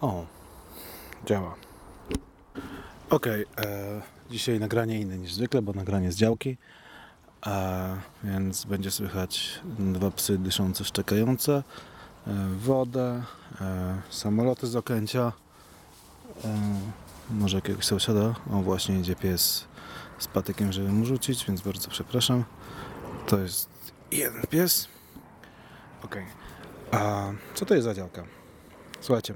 O, działa. Okej, e, dzisiaj nagranie inne niż zwykle, bo nagranie z działki, a więc będzie słychać dwa psy dyszące, szczekające, e, wodę, e, samoloty z okęcia, e, może jakiegoś sąsiada. O, właśnie idzie pies z patykiem, żeby mu rzucić, więc bardzo przepraszam. To jest jeden pies. Okej. A co to jest za działka? Słuchajcie,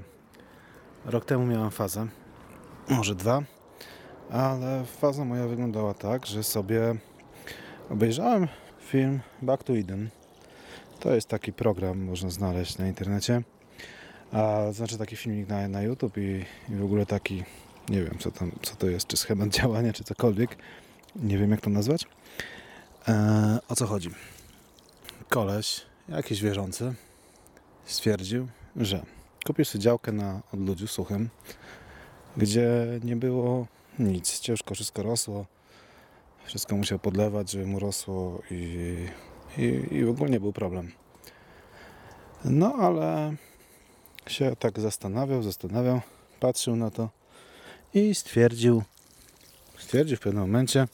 rok temu miałem fazę, może dwa, ale faza moja wyglądała tak, że sobie obejrzałem film Back to Eden. To jest taki program, można znaleźć na internecie. A znaczy taki filmik na, na YouTube i, i w ogóle taki, nie wiem co, tam, co to jest, czy schemat działania, czy cokolwiek. Nie wiem jak to nazwać. E, o co chodzi? Koleś, jakiś wierzący, stwierdził, że kupił sobie działkę na odludziu suchym, gdzie nie było nic. Ciężko wszystko rosło. Wszystko musiał podlewać, żeby mu rosło i, i, i ogólnie był problem. No ale się tak zastanawiał, zastanawiał, patrzył na to i stwierdził, stwierdził w pewnym momencie,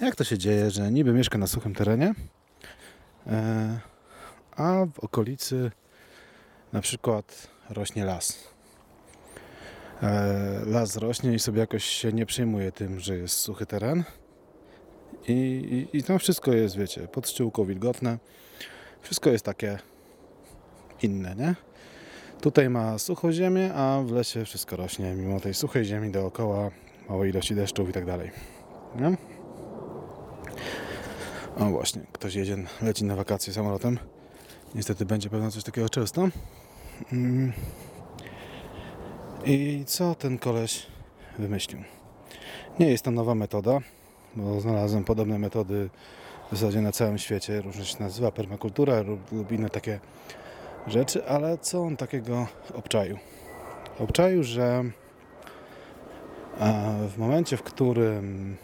jak to się dzieje, że niby mieszka na suchym terenie, e, a w okolicy na przykład rośnie las. E, las rośnie i sobie jakoś się nie przejmuje tym, że jest suchy teren. I, i, i tam wszystko jest, wiecie, pod szczyłką wilgotne. Wszystko jest takie inne, nie? Tutaj ma suchą ziemię, a w lesie wszystko rośnie, mimo tej suchej ziemi dookoła, małej ilości deszczów i tak dalej. Nie? O właśnie, ktoś jedzie, leci na wakacje samolotem. Niestety będzie pewno coś takiego często. Mm. I co ten koleś wymyślił? Nie jest to nowa metoda, bo znalazłem podobne metody w zasadzie na całym świecie. Różnie się nazywa permakultura lub, inne takie rzeczy, ale co on takiego obczaił? Obczaił, że w momencie, w którym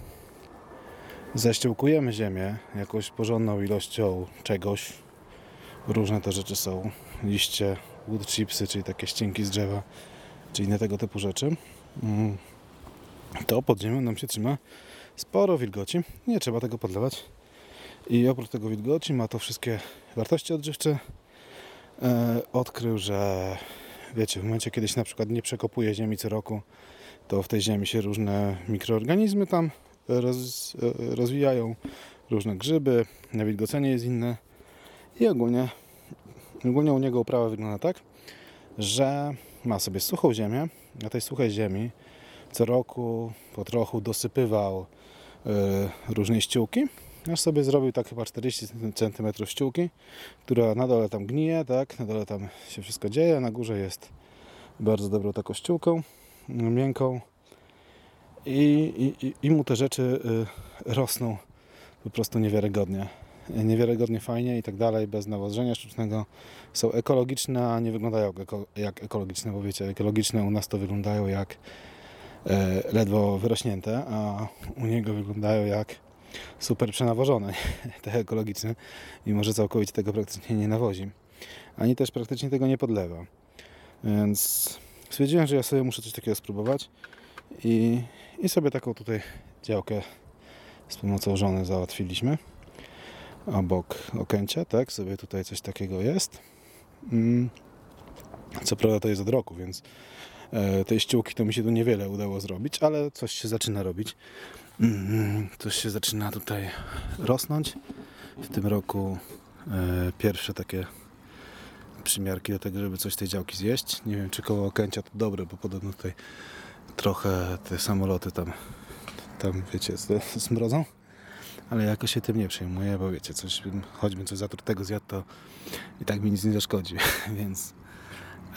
ześciółkujemy ziemię jakąś porządną ilością czegoś, różne te rzeczy są, liście, wood chipsy, czyli takie ścinki z drzewa, czy inne tego typu rzeczy, mm, to pod ziemią nam się trzyma sporo wilgoci. Nie trzeba tego podlewać. I oprócz tego wilgoci ma to wszystkie wartości odżywcze. E, odkrył, że wiecie, w momencie kiedy się na przykład nie przekopuje ziemi co roku, to w tej ziemi się różne mikroorganizmy tam roz, e, rozwijają, różne grzyby, nawilgocenie jest inne i ogólnie, ogólnie u niego uprawa wygląda tak, że ma sobie suchą ziemię, na tej suchej ziemi co roku po trochu dosypywał y, różne ściółki, aż sobie zrobił tak chyba 40 cm ściółki, która na dole tam gnije, tak, na dole tam się wszystko dzieje, na górze jest bardzo dobrą taką ściółką, miękką i, i, i mu te rzeczy y, rosną po prostu niewiarygodnie. Niewiarygodnie fajnie i tak dalej, bez nawożenia sztucznego. Są ekologiczne, a nie wyglądają jak, eko, jak ekologiczne, bo wiecie, ekologiczne u nas to wyglądają jak e, ledwo wyrośnięte, a u niego wyglądają jak super przenawożone, te ekologiczne, mimo że całkowicie tego praktycznie nie nawozi. Ani też praktycznie tego nie podlewa. Więc stwierdziłem, że ja sobie muszę coś takiego spróbować i, i sobie taką tutaj działkę z pomocą żony załatwiliśmy obok Okęcia, tak, sobie tutaj coś takiego jest. Mm. Co prawda to jest od roku, więc e, tej ściółki to mi się tu niewiele udało zrobić, ale coś się zaczyna robić. Mm, coś się zaczyna tutaj rosnąć. W tym roku e, pierwsze takie przymiarki do tego, żeby coś tej działki zjeść. Nie wiem, czy koło Okęcia to dobre, bo podobno tutaj trochę te samoloty tam, tam wiecie, zmrozą ale jakoś się tym nie przejmuję, bo wiecie, coś, choćbym coś zatrutego zjadł, to i tak mi nic nie zaszkodzi, więc,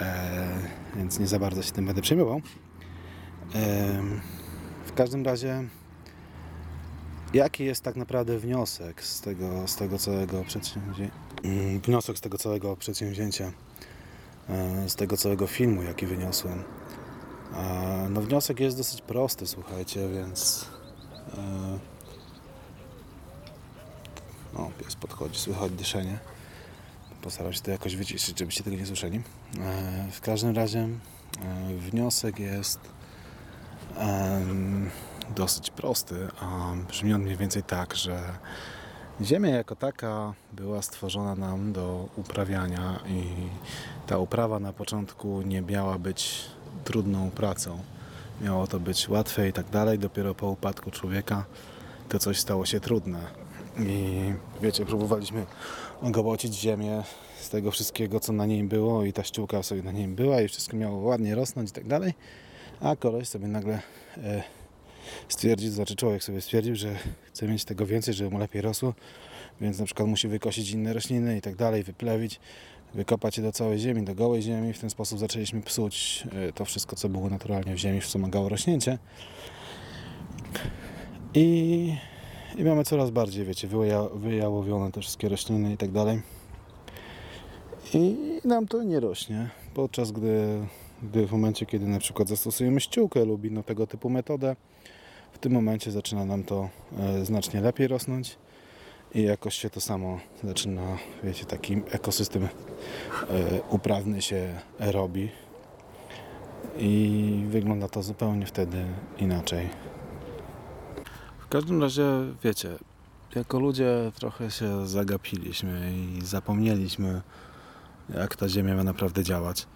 e, więc nie za bardzo się tym będę przejmował. E, w każdym razie, jaki jest tak naprawdę wniosek z tego, z tego całego przedsięwzięcia? Mm, wniosek z tego całego przedsięwzięcia, e, z tego całego filmu, jaki wyniosłem. E, no wniosek jest dosyć prosty, słuchajcie, więc e, o, pies podchodzi, słychać dyszenie. Postaram się to jakoś wyciszyć, żebyście tego nie słyszeli. E, w każdym razie e, wniosek jest dosyć prosty, a brzmi on mniej więcej tak, że Ziemia jako taka była stworzona nam do uprawiania i ta uprawa na początku nie miała być trudną pracą. Miało to być łatwe i tak dalej. Dopiero po upadku człowieka to coś stało się trudne. I wiecie, próbowaliśmy ogołocić ziemię z tego wszystkiego, co na niej było i ta ściółka sobie na niej była i wszystko miało ładnie rosnąć i tak dalej. A koleś sobie nagle e, stwierdził, znaczy człowiek sobie stwierdził, że chce mieć tego więcej, żeby mu lepiej rosło, więc na przykład musi wykosić inne rośliny i tak dalej, wyplewić, wykopać je do całej ziemi, do gołej ziemi. W ten sposób zaczęliśmy psuć e, to wszystko, co było naturalnie w ziemi, co wspomagało rośnięcie. I, i mamy coraz bardziej, wiecie, wyja, wyjałowione te wszystkie rośliny i tak dalej. I nam to nie rośnie, podczas gdy, gdy w momencie, kiedy na przykład zastosujemy ściółkę lub inną tego typu metodę, w tym momencie zaczyna nam to e, znacznie lepiej rosnąć i jakoś się to samo zaczyna, wiecie, taki ekosystem e, uprawny się robi i wygląda to zupełnie wtedy inaczej. Każdym razie, wiecie, jako ludzie trochę się zagapiliśmy i zapomnieliśmy, jak ta ziemia ma naprawdę działać.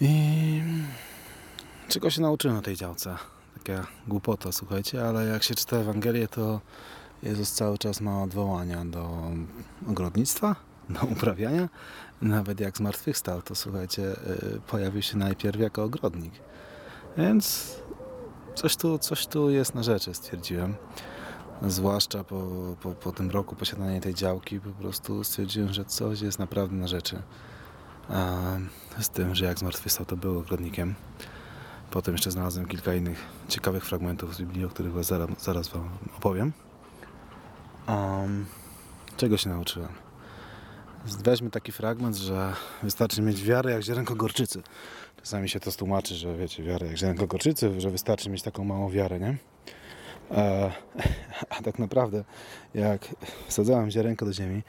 I czego się nauczyłem na tej działce? Taka głupota, słuchajcie, ale jak się czyta Ewangelię, to Jezus cały czas ma odwołania do ogrodnictwa, do uprawiania. Nawet jak zmartwychwstał, to słuchajcie, y, pojawił się najpierw jako ogrodnik. Więc coś tu, coś tu jest na rzeczy, stwierdziłem. Zwłaszcza po, po, po tym roku posiadania tej działki, po prostu stwierdziłem, że coś jest naprawdę na rzeczy. A z tym, że jak zmartwychwstał, to był ogrodnikiem. Potem jeszcze znalazłem kilka innych ciekawych fragmentów z Biblii, o których zaraz, zaraz Wam opowiem. Um, czego się nauczyłem? Weźmy taki fragment, że wystarczy mieć wiarę jak ziarenko gorczycy. Czasami się to tłumaczy, że wiecie, wiarę jak ziarenko gorczycy, że wystarczy mieć taką małą wiarę, nie? E, a tak naprawdę, jak wsadzałem ziarenko do ziemi,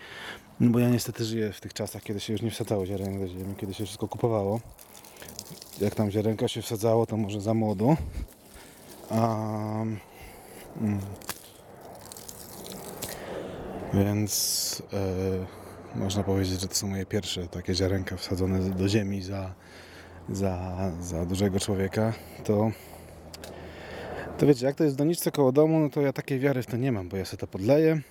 no bo ja niestety żyję w tych czasach, kiedy się już nie wsadzało ziarenko do ziemi, kiedy się wszystko kupowało. Jak tam ziarenko się wsadzało, to może za młodu. Um, mm, więc e, można powiedzieć, że to są moje pierwsze takie ziarenka wsadzone do ziemi za, za, za dużego człowieka. To, to wiecie, jak to jest w doniczce koło domu, no to ja takiej wiary w to nie mam, bo ja sobie to podleję,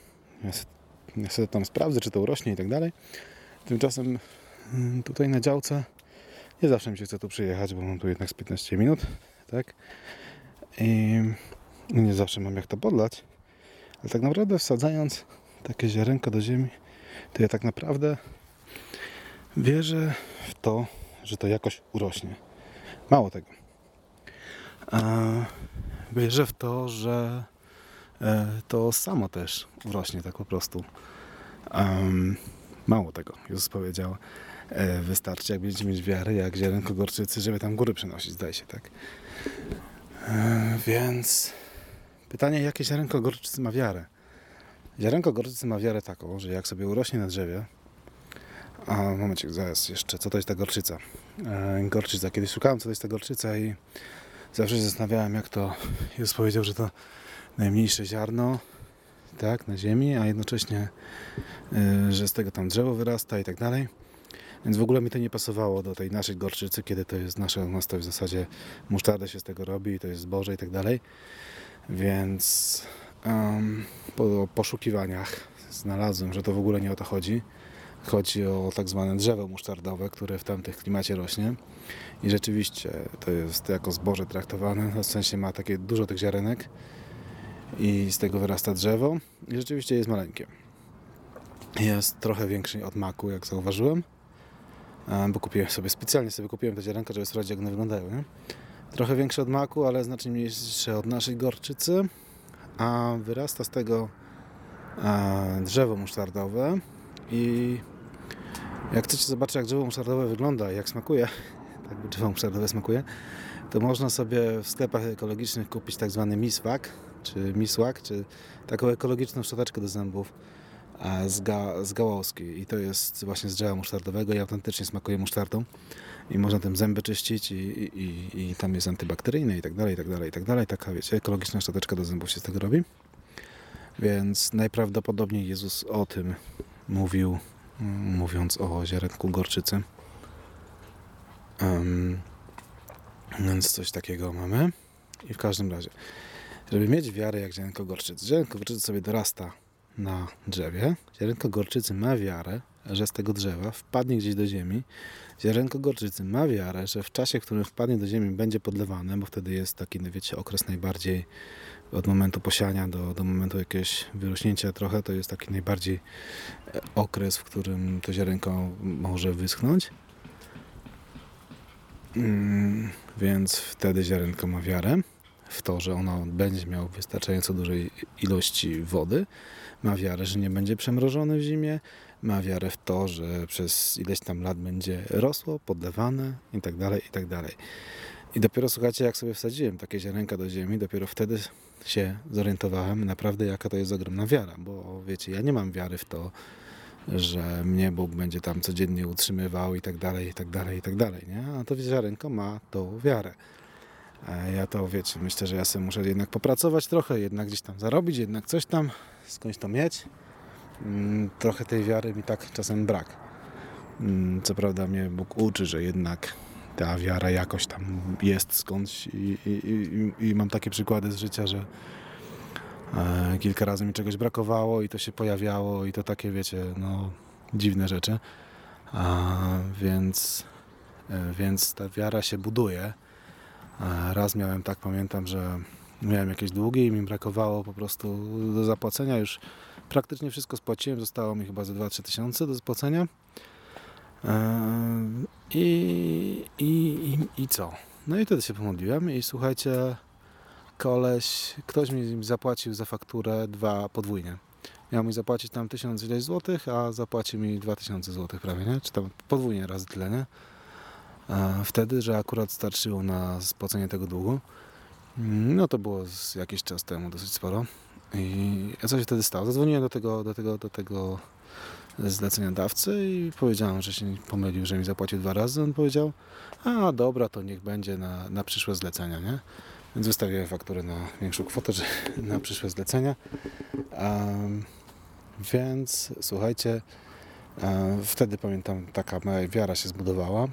ja sobie, ja sobie tam sprawdzę, czy to urośnie i tak dalej. Tymczasem mm, tutaj na działce nie zawsze mi się chce tu przyjechać, bo mam tu jednak z 15 minut, tak? I nie zawsze mam jak to podlać. Ale tak naprawdę wsadzając takie ziarenko do ziemi, to ja tak naprawdę wierzę w to, że to jakoś urośnie. Mało tego. Wierzę w to, że e, to samo też urośnie tak po prostu. Mało tego. Jezus powiedział, e, wystarczy jak będziecie mieć wiarę, jak ziarenko gorczycy, żeby tam góry przynosić, zdaje się, tak? E, więc pytanie, jakie ziarenko gorczycy ma wiarę? Ziarenko gorczycy ma wiarę taką, że jak sobie urośnie na drzewie, a momencie, zaraz jeszcze, co to jest ta gorczyca? E, gorczyca. Kiedyś szukałem, co to jest ta gorczyca i zawsze się zastanawiałem, jak to Jezus powiedział, że to najmniejsze ziarno, tak, na ziemi, a jednocześnie, e, że z tego tam drzewo wyrasta i tak dalej. Więc w ogóle mi to nie pasowało do tej naszej gorczycy, kiedy to jest nasze, nas to w zasadzie musztarda się z tego robi, to jest zboże i tak dalej. Więc po poszukiwaniach znalazłem, że to w ogóle nie o to chodzi. Chodzi o tak zwane drzewo musztardowe, które w tamtych klimacie rośnie. I rzeczywiście to jest jako zboże traktowane, w sensie ma takie dużo tych ziarenek i z tego wyrasta drzewo i rzeczywiście jest maleńkie. Jest trochę większy od maku, jak zauważyłem, bo kupiłem sobie, specjalnie sobie kupiłem te ziarenka, żeby sprawdzić jak one wyglądają. Nie? Trochę większy od maku, ale znacznie mniejsze od naszej gorczycy a wyrasta z tego drzewo musztardowe i jak chcecie zobaczyć jak drzewo musztardowe wygląda jak smakuje, tak drzewo musztardowe smakuje, to można sobie w sklepach ekologicznych kupić tak zwany miswak, czy misłak, czy taką ekologiczną szczoteczkę do zębów. e, z, ga, z gałązki i to jest właśnie z drzewa musztardowego i autentycznie smakuje musztardą i można tym zęby czyścić i, i, i, tam jest antybakteryjne i tak dalej, i tak dalej, i tak dalej. Taka, wiecie, ekologiczna szczoteczka do zębów się z tego robi. Więc najprawdopodobniej Jezus o tym mówił, mm, mówiąc o ziarenku gorczycy. Em, więc coś takiego mamy. I w każdym razie, żeby mieć wiarę jak ziarenko gorczycy. Ziarenko gorczycy sobie dorasta na drzewie. Ziarenko gorczycy ma wiarę, że z tego drzewa wpadnie gdzieś do ziemi. Ziarenko gorczycy ma wiarę, że w czasie, w którym wpadnie do ziemi, będzie podlewane, bo wtedy jest taki, no wiecie, okres najbardziej od momentu posiania do, do momentu jakiegoś wyrośnięcia trochę, to jest taki najbardziej e, okres, w którym to ziarenko może wyschnąć. Mm, więc wtedy ziarenko ma wiarę w to, że ono będzie miało wystarczająco dużej ilości wody. Ma wiarę, że nie będzie przemrożone w zimie. Ma wiarę w to, że przez ileś tam lat będzie rosło, podlewane i tak dalej, i tak dalej. I dopiero słuchajcie, jak sobie wsadziłem takie ziarenka do ziemi, dopiero wtedy się zorientowałem naprawdę, jaka to jest ogromna wiara. Bo wiecie, ja nie mam wiary w to, że mnie Bóg będzie tam codziennie utrzymywał i tak dalej, i tak dalej, i tak dalej, nie? A to ziarenko ma tą wiarę. A ja to, wiecie, myślę, że ja sobie muszę jednak popracować trochę, jednak gdzieś tam zarobić, jednak coś tam, skądś to mieć. Mm, Trochę tej wiary mi tak czasem brak. Mm, Co prawda mnie Bóg uczy, że jednak ta wiara jakoś tam jest skądś i, i, i, i mam takie przykłady z życia, że e, kilka razy mi czegoś brakowało i to się pojawiało i to takie, wiecie, no dziwne rzeczy. A, więc, e, więc ta wiara się buduje. A Raz miałem tak, pamiętam, że miałem jakieś długi i mi brakowało po prostu do zapłacenia. Już praktycznie wszystko spłaciłem, zostało mi chyba ze 2-3 tysiące do zapłacenia. Eee, I, i, i, I co? No i wtedy się pomodliłem i słuchajcie, koleś, ktoś mi zapłacił za fakturę dwa podwójnie. Miał mi zapłacić tam tysiąc ileś złotych, a zapłacił mi 2000 złotych prawie, nie? Czy tam podwójnie razy tyle, nie? E, wtedy, że akurat starczyło na spłacenie tego długu. Mm, No to było jakiś czas temu dosyć sporo. I co się wtedy stało? Zadzwoniłem do tego, do tego, do tego zleceniodawcy i powiedziałem, że się pomylił, że mi zapłacił dwa razy. On powiedział, a dobra, to niech będzie na, na przyszłe zlecenia, nie? Więc wystawiłem fakturę na większą kwotę, że na przyszłe zlecenia. Em, więc słuchajcie, e, wtedy pamiętam, taka moja wiara się zbudowała.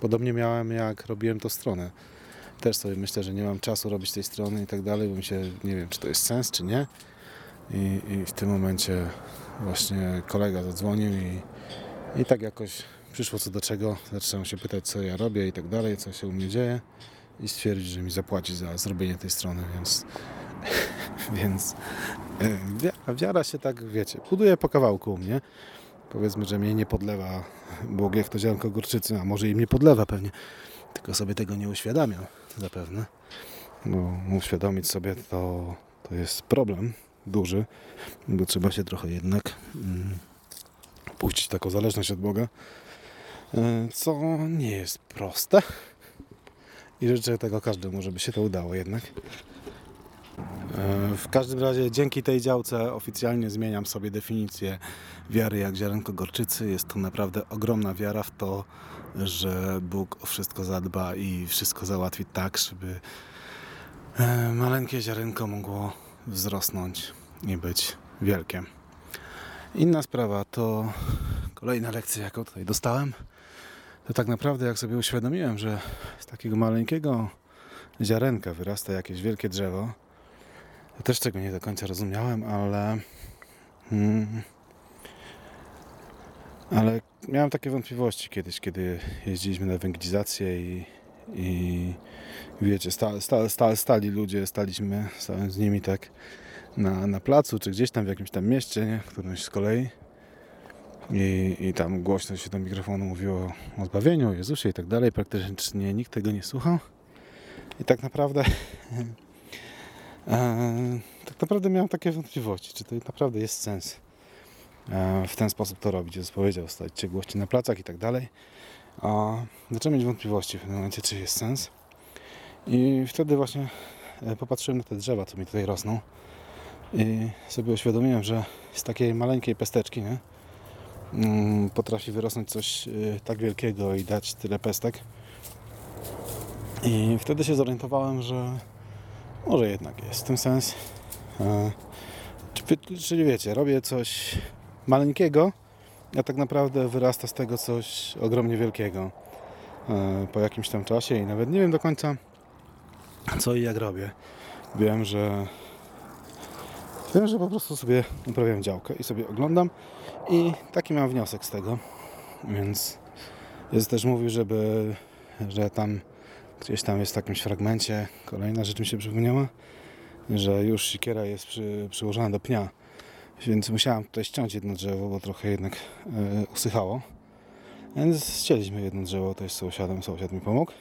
Podobnie miałem jak robiłem tą stronę. Też sobie myślę, że nie mam czasu robić tej strony i tak dalej, bo mi się nie wiem, czy to jest sens, czy nie. I, i w tym momencie właśnie kolega zadzwonił i, i tak jakoś przyszło co do czego. Zacząłem się pytać, co ja robię i tak dalej, co się u mnie dzieje i stwierdzić, że mi zapłaci za zrobienie tej strony, więc więc e, wia- wiara się tak, wiecie, buduje po kawałku u mnie. Powiedzmy, że mnie nie podlewa Bóg jak to ziarnko gorczycy, a może im nie podlewa pewnie, tylko sobie tego nie uświadamiam zapewne. Bo uświadomić sobie to, to jest problem duży, bo trzeba się trochę jednak mm, puścić taką zależność od Boga, e, co nie jest proste. I życzę tego każdemu, żeby się to udało jednak. E, W każdym razie dzięki tej działce oficjalnie zmieniam sobie definicję wiary jak ziarenko gorczycy. Jest to naprawdę ogromna wiara w to, że Bóg o wszystko zadba i wszystko załatwi tak, żeby e, maleńkie ziarenko mogło wzrosnąć i być wielkie. Inna sprawa to kolejna lekcja, jaką tutaj dostałem. To tak naprawdę, jak sobie uświadomiłem, że z takiego maleńkiego ziarenka wyrasta jakieś wielkie drzewo, ja też tego nie do końca rozumiałem, ale. Mm, ale miałem takie wątpliwości kiedyś, kiedy jeździliśmy na węglizację i, i wiecie, sta, sta, sta, stali ludzie, staliśmy, stałem z nimi tak na, na placu, czy gdzieś tam w jakimś tam mieście, nie? którymś z kolei. I, I tam głośno się do mikrofonu mówiło o zbawieniu, o Jezusie i tak dalej. Praktycznie nikt tego nie słuchał. I tak naprawdę E, tak naprawdę miałem takie wątpliwości, czy to naprawdę jest sens w ten sposób to robić. Jezus powiedział, stajcie głości na placach i tak dalej. A zacząłem mieć wątpliwości w tym momencie, czy jest sens. I wtedy właśnie e, popatrzyłem na te drzewa, co mi tutaj rosną i sobie uświadomiłem, że z takiej maleńkiej pesteczki, nie? Mm, potrafi wyrosnąć coś y, tak wielkiego i dać tyle pestek. I wtedy się zorientowałem, że może jednak jest w tym sens. E, czy- Czyli wiecie, robię coś maleńkiego, a tak naprawdę wyrasta z tego coś ogromnie wielkiego e, po jakimś tam czasie i nawet nie wiem do końca co i jak robię. Wiem, że wiem, że po prostu sobie uprawiam działkę i sobie oglądam i taki mam wniosek z tego. Więc jest też mówił, żeby, że tam gdzieś tam jest w jakimś fragmencie kolejna rzecz mi się przypomniała, że już siekiera jest przy, przyłożona do pnia. Więc musiałem tutaj ściąć jedno drzewo, bo trochę jednak e, usychało. Więc ścięliśmy jedno drzewo, to jest sąsiadem, sąsiad mi pomógł.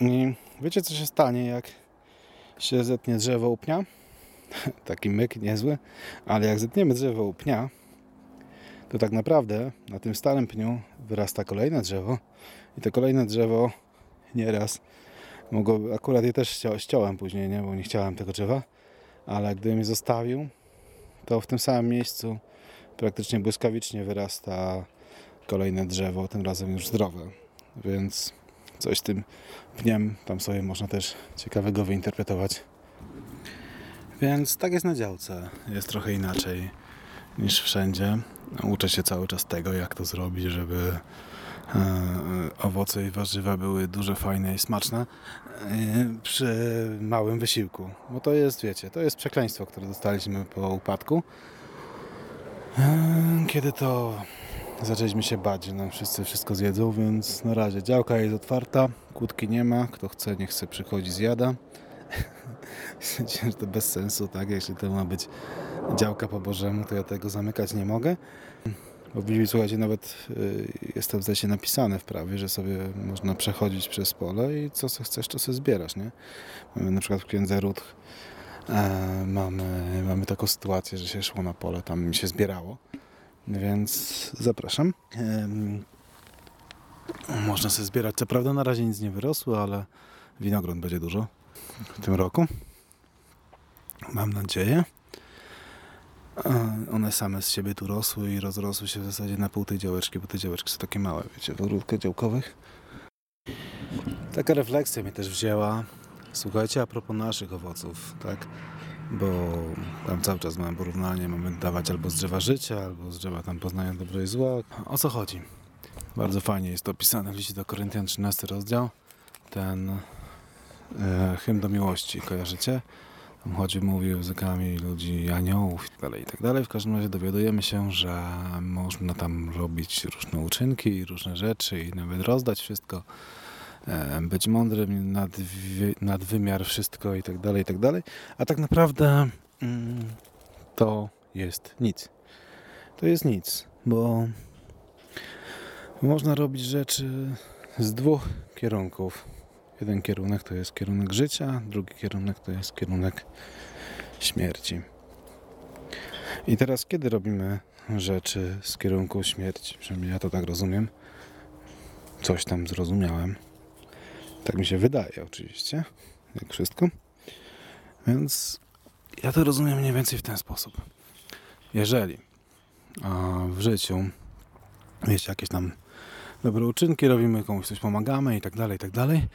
I wiecie co się stanie, jak się zetnie drzewo u pnia? Taki myk niezły, ale jak zetniemy drzewo u pnia, to tak naprawdę na tym starym pniu wyrasta kolejne drzewo i to kolejne drzewo nieraz mogło, akurat je też ścią, ściąłem później, nie, bo nie chciałem tego drzewa, ale gdybym je zostawił, to w tym samym miejscu praktycznie błyskawicznie wyrasta kolejne drzewo, tym razem już zdrowe. Więc coś tym pniem tam sobie można też ciekawego wyinterpretować. Więc tak jest na działce. Jest trochę inaczej niż wszędzie. Uczę się cały czas tego, jak to zrobić, żeby e, owoce i warzywa były duże, fajne i smaczne e, przy małym wysiłku. Bo to jest, wiecie, to jest przekleństwo, które dostaliśmy po upadku. E, Kiedy to zaczęliśmy się bać, że nam wszyscy wszystko zjedzą, więc na razie działka jest otwarta, kłódki nie ma, kto chce, niech chce przychodzi, zjada. Że to bez sensu, tak? Jeśli to ma być działka po Bożemu, to ja tego zamykać nie mogę. Bo w Biblii, słuchajcie, nawet y, jest to w zasadzie napisane w prawie, że sobie można przechodzić przez pole i co chcesz, to sobie zbierasz, nie? Mamy na przykład w Księdze Rut e, mamy, mamy taką sytuację, że się szło na pole, tam mi się zbierało. Więc zapraszam. Można sobie zbierać. Co prawda na razie nic nie wyrosło, ale winogron będzie dużo w tym roku. Mam nadzieję. One same z siebie tu rosły i rozrosły się w zasadzie na pół tej działeczki, bo te działeczki są takie małe, wiecie, w ogródkach działkowych. Taka refleksja mnie też wzięła. Słuchajcie, a propos naszych owoców, tak? Bo tam cały czas mamy porównanie, mamy dawać albo z drzewa życia, albo z drzewa tam poznania dobro i zła. O co chodzi? Bardzo fajnie jest to opisane w liście do Koryntian 13 rozdział. Ten hymn do miłości, kojarzycie? Tam chodzi, mówi językami ludzi, aniołów i tak dalej, i tak. W każdym razie dowiadujemy się, że można tam robić różne uczynki, różne rzeczy i nawet rozdać wszystko, e, być mądrym nad, nad wymiar wszystko i tak dalej, i dalej. A tak naprawdę mm, to jest nic. To jest nic, bo można robić rzeczy z dwóch kierunków. Jeden kierunek to jest kierunek życia, drugi kierunek to jest kierunek śmierci. I teraz, kiedy robimy rzeczy z kierunku śmierci, przynajmniej ja to tak rozumiem, coś tam zrozumiałem. Tak mi się wydaje, oczywiście, jak wszystko. Więc ja to rozumiem mniej więcej w ten sposób. Jeżeli w życiu wiecie, jakieś tam dobre uczynki robimy, komuś coś pomagamy i tak dalej, i tak dalej,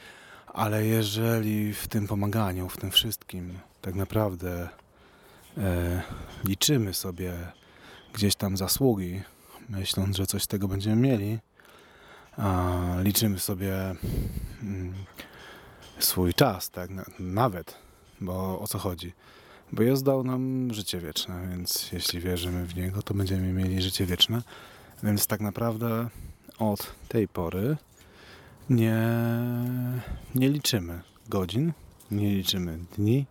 ale jeżeli w tym pomaganiu, w tym wszystkim tak naprawdę e, liczymy sobie gdzieś tam zasługi, myśląc, że coś z tego będziemy mieli, a liczymy sobie mm, swój czas, tak, na- nawet, bo o co chodzi? Bo Jezus dał nam życie wieczne, więc jeśli wierzymy w Niego, to będziemy mieli życie wieczne. Więc tak naprawdę od tej pory nie, nie liczymy godzin, nie liczymy dni,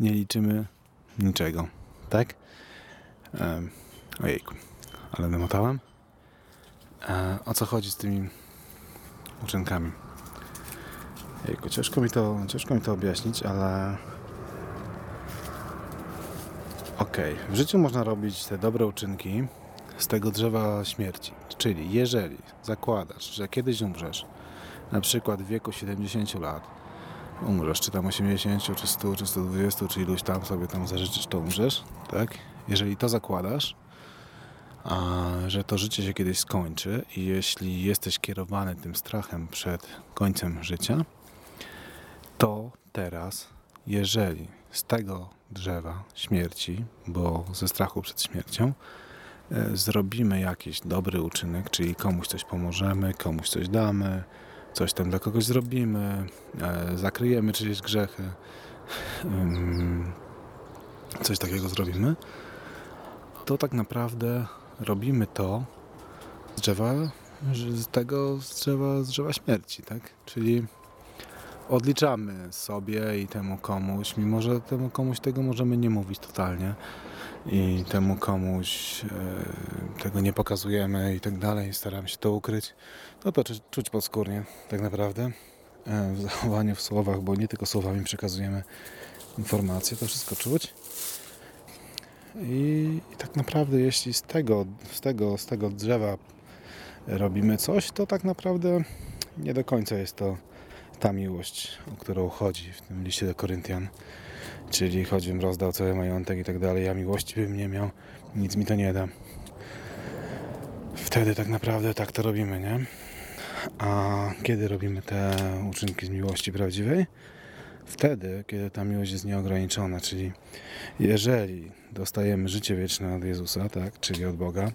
nie liczymy niczego. Tak? Um, ojejku, ale namotałem. E, o co chodzi z tymi uczynkami? Jejku, ciężko mi to, ciężko mi to objaśnić, ale Okej, w życiu można robić te dobre uczynki z tego drzewa śmierci. Czyli jeżeli zakładasz, że kiedyś umrzesz, na przykład w wieku 70 lat, umrzesz, czy tam 80, czy 100, czy 120, czy iluś tam sobie tam zażyczysz, to umrzesz, tak? jeżeli to zakładasz, a, że to życie się kiedyś skończy i jeśli jesteś kierowany tym strachem przed końcem życia, to teraz, jeżeli z tego drzewa śmierci, bo ze strachu przed śmiercią, e, zrobimy jakiś dobry uczynek, czyli komuś coś pomożemy, komuś coś damy, coś tam dla kogoś zrobimy, e, zakryjemy czyjeś grzechy, coś takiego zrobimy, to tak naprawdę robimy to z drzewa, z tego z drzewa, z drzewa śmierci, tak? Czyli odliczamy sobie i temu komuś, mimo że temu komuś tego możemy nie mówić totalnie i temu komuś e, tego nie pokazujemy i tak dalej, staramy się to ukryć, to czu- czuć podskórnie tak naprawdę e, w zachowaniu, w słowach, bo nie tylko słowami przekazujemy informacje, to wszystko czuć. I, I tak naprawdę, jeśli z tego, z, tego, z tego drzewa robimy coś, to tak naprawdę nie do końca jest to ta miłość, o którą chodzi w tym liście do Koryntian. Czyli choćbym rozdał cały majątek i tak dalej, a miłości bym nie miał, nic mi to nie da. Wtedy tak naprawdę tak to robimy, nie? A kiedy robimy te uczynki z miłości prawdziwej? Wtedy, kiedy ta miłość jest nieograniczona, czyli jeżeli dostajemy życie wieczne od Jezusa, tak, czyli od Boga,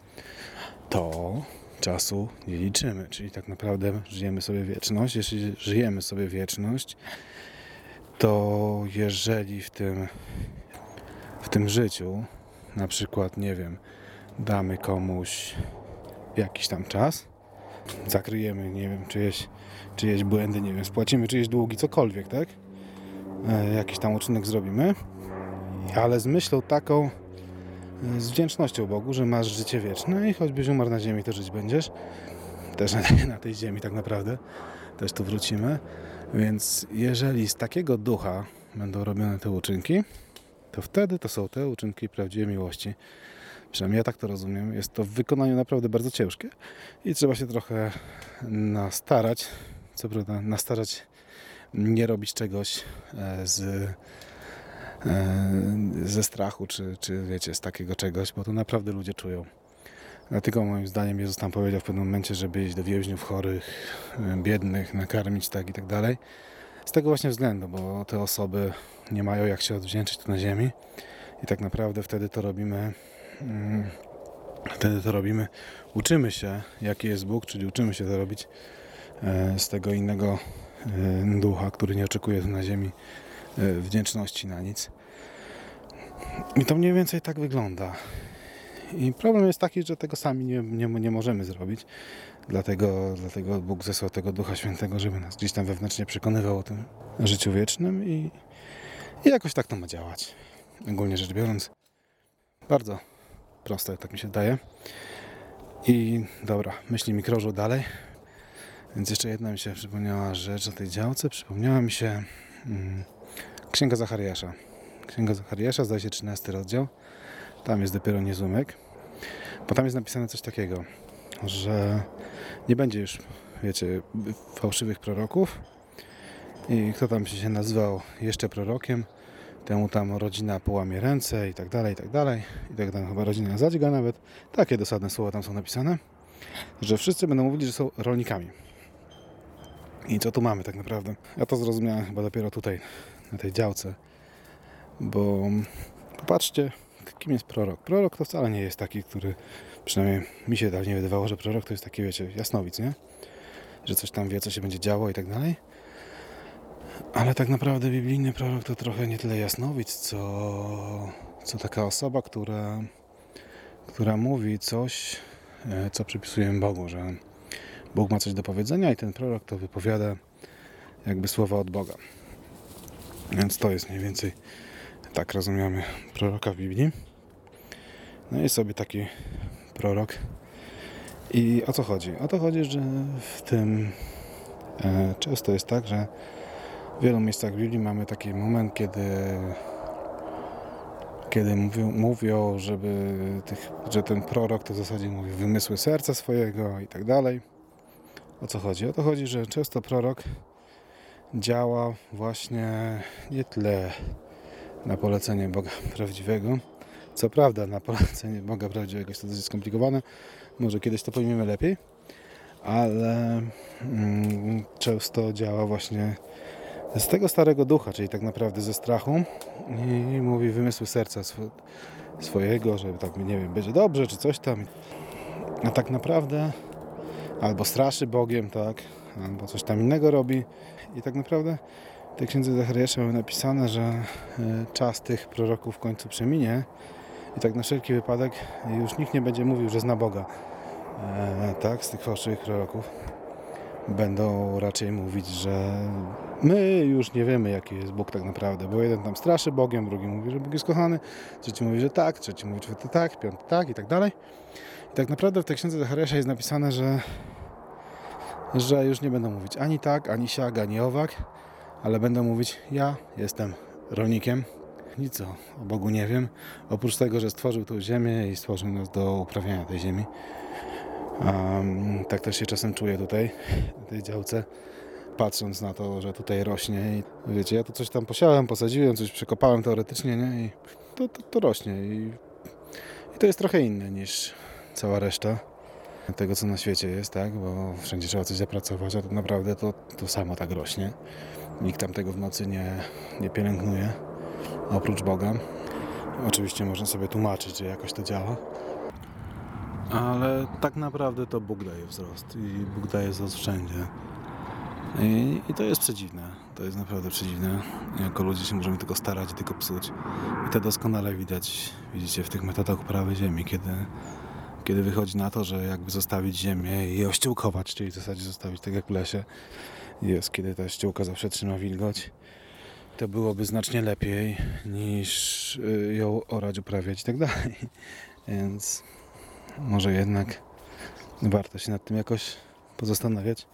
to czasu nie liczymy, czyli tak naprawdę żyjemy sobie wieczność. Jeśli żyjemy sobie wieczność, to jeżeli w tym, w tym życiu, na przykład, nie wiem, damy komuś jakiś tam czas, zakryjemy, nie wiem, czyjeś, czyjeś błędy, nie wiem, spłacimy czyjeś długi, cokolwiek, tak? E, jakiś tam uczynek zrobimy, ale z myślą taką, e, z wdzięcznością Bogu, że masz życie wieczne i choćbyś umarł na ziemi, to żyć będziesz. Też na, na tej ziemi tak naprawdę. Też tu wrócimy. Więc jeżeli z takiego ducha będą robione te uczynki, to wtedy to są te uczynki prawdziwej miłości. Przynajmniej ja tak to rozumiem. Jest to w wykonaniu naprawdę bardzo ciężkie i trzeba się trochę nastarać, co prawda nastarać nie robić czegoś e, z, e, ze strachu, czy, czy wiecie, z takiego czegoś, bo to naprawdę ludzie czują. Dlatego moim zdaniem Jezus tam powiedział w pewnym momencie, żeby iść do więźniów chorych, biednych, nakarmić tak i tak dalej. Z tego właśnie względu, bo te osoby nie mają jak się odwdzięczyć tu na ziemi i tak naprawdę wtedy to robimy mm, wtedy to robimy, uczymy się jaki jest Bóg, czyli uczymy się to robić e, z tego innego e, ducha, który nie oczekuje tu na ziemi e, wdzięczności na nic. I to mniej więcej tak wygląda. I problem jest taki, że tego sami nie, nie, nie możemy zrobić. Dlatego, dlatego Bóg zesłał tego Ducha Świętego, żeby nas gdzieś tam wewnętrznie przekonywał o tym życiu wiecznym i, i jakoś tak to ma działać. Ogólnie rzecz biorąc, bardzo proste, tak mi się wydaje. I dobra, myśli mi krążą dalej. Więc jeszcze jedna mi się przypomniała rzecz o tej działce. Przypomniała mi się mm, Księga Zachariasza. Księga Zachariasza, zdaje się 13 rozdział. Tam jest dopiero niezłomek. Bo tam jest napisane coś takiego, że nie będzie już, wiecie, fałszywych proroków. I kto tam się nazywał jeszcze prorokiem, temu tam rodzina połamie ręce i tak dalej, i tak dalej. I tak tam chyba rodzina zadźga nawet. Takie dosadne słowa tam są napisane, że wszyscy będą mówili, że są rolnikami. I co tu mamy tak naprawdę? Ja to zrozumiałem chyba dopiero tutaj, na tej działce. Bo popatrzcie, kim jest prorok. Prorok to wcale nie jest taki, który, przynajmniej mi się dawniej wydawało, że prorok to jest taki, wiecie, jasnowic, nie? Że coś tam wie, co się będzie działo i tak dalej. Ale tak naprawdę biblijny prorok to trochę nie tyle jasnowic, co, co taka osoba, która, która mówi coś, e, co przypisujemy Bogu, że Bóg ma coś do powiedzenia i ten prorok to wypowiada jakby słowa od Boga. Więc to jest mniej więcej tak rozumiemy proroka w Biblii. No i sobie taki prorok. I o co chodzi? O to chodzi, że w tym e, często jest tak, że w wielu miejscach Biblii mamy taki moment, kiedy kiedy mówią, mówią żeby tych, że ten prorok to w zasadzie mówi wymysły serca swojego i tak dalej. O co chodzi? O to chodzi, że często prorok działa właśnie nie tyle na polecenie Boga prawdziwego, Co prawda na polecenie Boga prawdziwego jest to dosyć skomplikowane. Może kiedyś to pojmiemy lepiej. Ale mm, często działa właśnie z tego starego ducha, czyli tak naprawdę ze strachu i mówi wymysły serca swo- swojego, że tak, nie wiem, będzie dobrze, czy coś tam. A tak naprawdę albo straszy Bogiem, tak, albo coś tam innego robi. I tak naprawdę w tej księdze Zachariasza mamy napisane, że e, czas tych proroków w końcu przeminie i tak na wszelki wypadek już nikt nie będzie mówił, że zna Boga. E, tak, z tych fałszywych proroków będą raczej mówić, że my już nie wiemy, jaki jest Bóg tak naprawdę, bo jeden tam straszy Bogiem, drugi mówi, że Bóg jest kochany, trzeci mówi, że tak, trzeci mówi, czwarty tak, piąty tak i tak dalej. I tak naprawdę w tej księdze Zachariasza jest napisane, że, że już nie będą mówić ani tak, ani siak, ani owak, ale będą mówić, ja jestem rolnikiem, nic o, o Bogu nie wiem, oprócz tego, że stworzył tą ziemię i stworzył nas do uprawiania tej ziemi. Um, tak też się czasem czuję tutaj, w tej działce, patrząc na to, że tutaj rośnie. I wiecie, ja tu coś tam posiałem, posadziłem, coś przekopałem teoretycznie, nie? I to, to, to rośnie. I, I to jest trochę inne niż cała reszta tego, co na świecie jest, tak? Bo wszędzie trzeba coś zapracować, a tak naprawdę to, to samo tak rośnie. Nikt tam tego w nocy nie, nie pielęgnuje, oprócz Boga. Oczywiście można sobie tłumaczyć, że jakoś to działa. Ale tak naprawdę to Bóg daje wzrost i Bóg daje wzrost wszędzie. I, I to jest przedziwne. To jest naprawdę przedziwne. Jako ludzie się możemy tylko starać tylko psuć. I to doskonale widać, widzicie, w tych metodach uprawy ziemi, kiedy, kiedy wychodzi na to, że jakby zostawić ziemię i ościółkować, czyli w zasadzie zostawić tak jak w lesie, jest, kiedy ta ściółka zawsze trzyma wilgoć, to byłoby znacznie lepiej niż y, ją orać, uprawiać i tak dalej. Więc może jednak warto się nad tym jakoś pozastanawiać.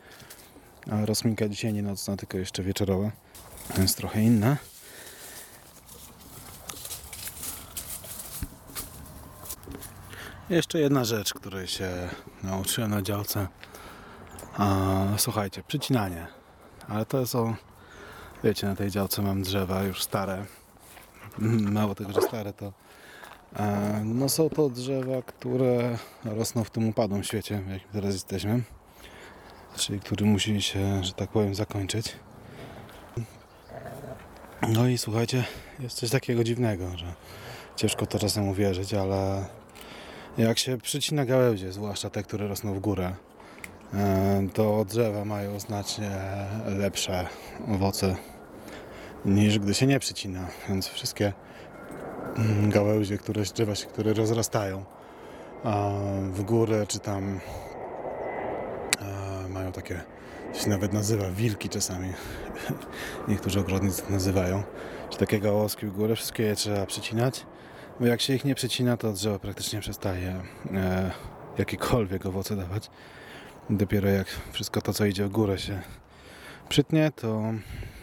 A rozminka dzisiaj nie nocna, tylko jeszcze wieczorowa, więc trochę inna. Jeszcze jedna rzecz, której się nauczyłem na działce. A, słuchajcie, przycinanie. Ale to są, wiecie, na tej działce mam drzewa już stare. Mało tego, że stare, to E, No są to drzewa, które rosną w tym upadłym świecie, w jakim teraz jesteśmy. Czyli który musi się, że tak powiem, zakończyć. No i słuchajcie, jest coś takiego dziwnego, że ciężko to czasem uwierzyć, ale jak się przycina gałęzie, zwłaszcza te, które rosną w górę, to drzewa mają znacznie lepsze owoce niż gdy się nie przycina. Więc wszystkie mm, gałęzie, które drzewa się, które rozrastają w górę, czy tam e, mają takie, to się nawet nazywa wilki czasami. Niektórzy ogrodnicy nazywają. Czy takie gałązki w górę, wszystkie je trzeba przycinać, bo jak się ich nie przycina, to drzewo praktycznie przestaje e, jakiekolwiek owoce dawać. Dopiero jak wszystko to, co idzie w górę się przytnie, to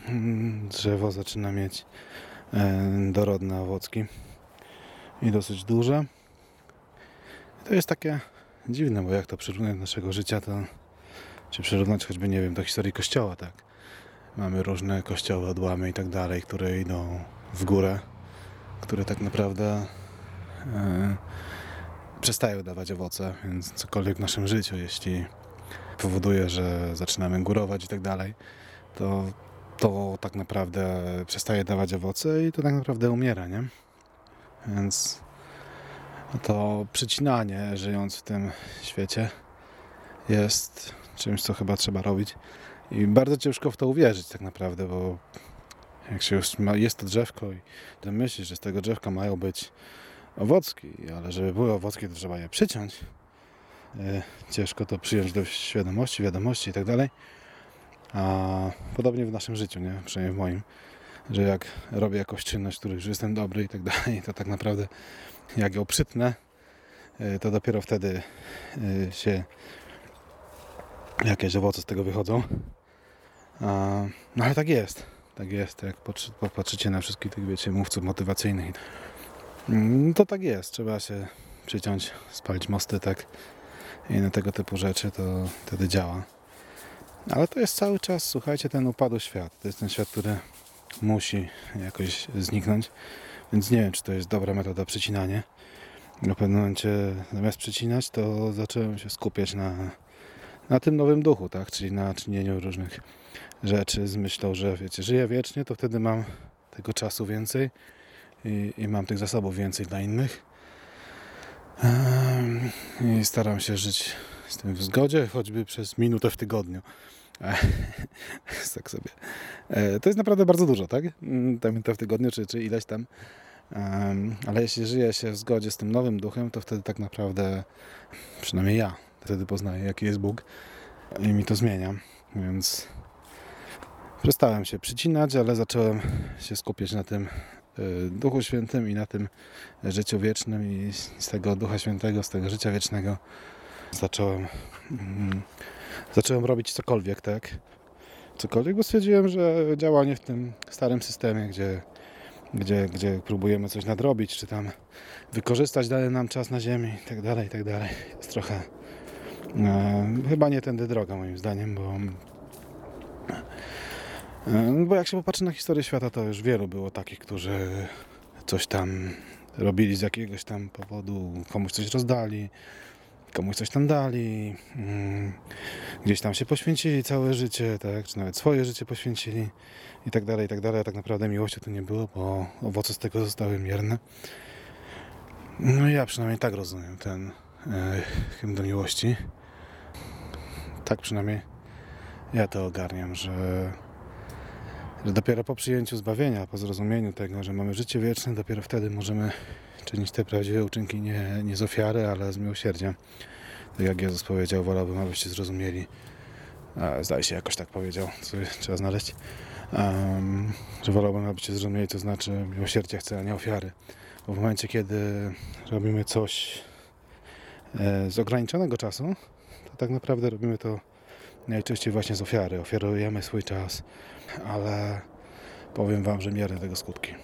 mm, drzewo zaczyna mieć e, dorodne owocki i dosyć duże. To jest takie dziwne, bo jak to przyrównać do naszego życia, to czy przyrównać choćby, nie wiem, do historii kościoła, tak? Mamy różne kościoły, odłamy i tak dalej, które idą w górę, które tak naprawdę e, przestają dawać owoce, więc cokolwiek w naszym życiu, jeśli powoduje, że zaczynamy górować i tak dalej, to to tak naprawdę przestaje dawać owoce i to tak naprawdę umiera, nie? Więc to przycinanie, żyjąc w tym świecie, jest czymś, co chyba trzeba robić. I bardzo ciężko w to uwierzyć tak naprawdę, bo jak się już ma, jest to drzewko i ty myślisz, że z tego drzewka mają być owocki, ale żeby były owocki, to trzeba je przyciąć. E, Ciężko to przyjąć do świadomości, wiadomości i tak dalej. A podobnie w naszym życiu, nie? Przynajmniej w moim, że jak robię jakąś czynność, w której już jestem dobry i tak dalej, to tak naprawdę jak ją przytnę, y, to dopiero wtedy y, się jakieś owoce z tego wychodzą. No ale tak jest. Tak jest. Jak patrzy- popatrzycie na wszystkich tych, wiecie, mówców motywacyjnych, mm, to tak jest. Trzeba się przyciąć, spalić mosty, tak. I na tego typu rzeczy to wtedy działa. Ale to jest cały czas, słuchajcie, ten upadły świat. To jest ten świat, który musi jakoś zniknąć. Więc nie wiem, czy to jest dobra metoda przecinanie. Na pewnym momencie zamiast przecinać, to zacząłem się skupiać na, na tym nowym duchu, tak? Czyli na czynieniu różnych rzeczy z myślą, że wiecie, żyję wiecznie, to wtedy mam tego czasu więcej i, i mam tych zasobów więcej dla innych. Em, I staram się żyć z tym w zgodzie, choćby przez minutę w tygodniu. E, tak sobie. E, To jest naprawdę bardzo dużo, tak? Mm, Ta minuta w tygodniu, czy, czy ileś tam. Ale jeśli żyje się w zgodzie z tym nowym duchem, to wtedy tak naprawdę, przynajmniej ja, wtedy poznaję, jaki jest Bóg i mi to zmienia. Więc przestałem się przycinać, ale zacząłem się skupiać na tym Duchu Świętym i na tym życiu wiecznym i z tego Ducha Świętego, z tego życia wiecznego zacząłem mm, zacząłem robić cokolwiek, tak? Cokolwiek, bo stwierdziłem, że działanie w tym starym systemie, gdzie, gdzie, gdzie próbujemy coś nadrobić, czy tam wykorzystać dany nam czas na ziemi i tak dalej, i tak dalej, jest trochę e, chyba nie tędy droga moim zdaniem, bo bo jak się popatrzy na historię świata, to już wielu było takich, którzy coś tam robili z jakiegoś tam powodu, komuś coś rozdali, komuś coś tam dali, mm, gdzieś tam się poświęcili całe życie, tak, czy nawet swoje życie poświęcili i tak dalej, i tak dalej. A tak naprawdę miłości to nie było, bo owoce z tego zostały mierne. No ja przynajmniej tak rozumiem ten e, hymn do miłości. Tak przynajmniej ja to ogarniam, że, że dopiero po przyjęciu zbawienia, po zrozumieniu tego, że mamy życie wieczne, dopiero wtedy możemy czynić te prawdziwe uczynki nie, nie z ofiary, ale z miłosierdzia. Tak jak Jezus powiedział, wolałbym, abyście zrozumieli. A, zdaje się, jakoś tak powiedział, sobie trzeba znaleźć. Em, że wolałbym, abyście zrozumieli, to znaczy miłosierdzia chcę, a nie ofiary. Bo w momencie, kiedy robimy coś e, z ograniczonego czasu, to tak naprawdę robimy to najczęściej właśnie z ofiary. Ofiarujemy swój czas, ale powiem Wam, że mierne tego skutki.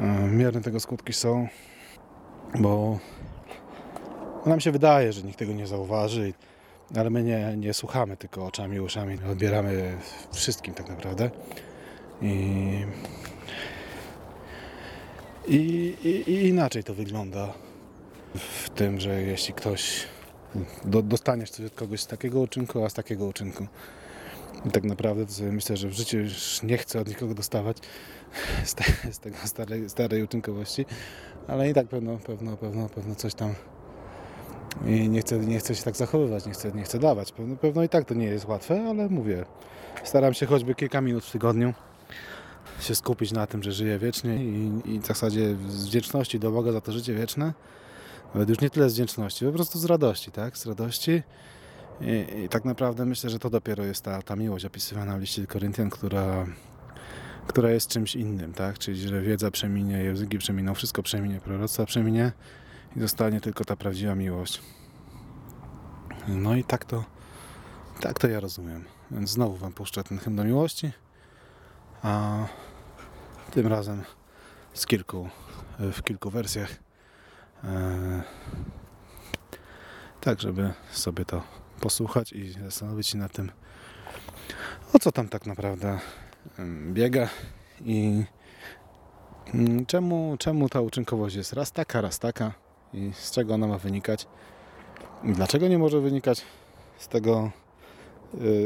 E, Mierne tego skutki są, bo nam się wydaje, że nikt tego nie zauważy, ale my nie, nie słuchamy tylko oczami uszami, odbieramy wszystkim tak naprawdę. I, i, i, inaczej to wygląda w tym, że jeśli ktoś do, dostaniesz coś od kogoś z takiego uczynku, a z takiego uczynku. Tak naprawdę to sobie myślę, że w życiu już nie chcę od nikogo dostawać z, te, z tego starej, starej uczynkowości, ale i tak pewno, pewno, pewno, pewno coś tam i nie chcę, nie chcę się tak zachowywać, nie chcę, nie chcę dawać. Pewno, pewno i tak to nie jest łatwe, ale mówię, staram się choćby kilka minut w tygodniu się skupić na tym, że żyję wiecznie i, i w zasadzie z wdzięczności do Boga za to życie wieczne, nawet już nie tyle z wdzięczności, po prostu z radości, tak? Z radości. I, tak naprawdę myślę, że to dopiero jest ta, ta miłość opisywana w liście Koryntian, która, która jest czymś innym, tak? Czyli, że wiedza przeminie, języki przeminą, wszystko przeminie, proroctwa przeminie i zostanie tylko ta prawdziwa miłość. No i tak to, tak to ja rozumiem. Więc znowu Wam puszczę ten hymn do miłości, a tym razem z kilku, w kilku wersjach. E, tak, żeby sobie to posłuchać i zastanowić się nad tym, o co tam tak naprawdę biega i mm, czemu, czemu ta uczynkowość jest raz taka, raz taka i z czego ona ma wynikać. I dlaczego nie może wynikać z tego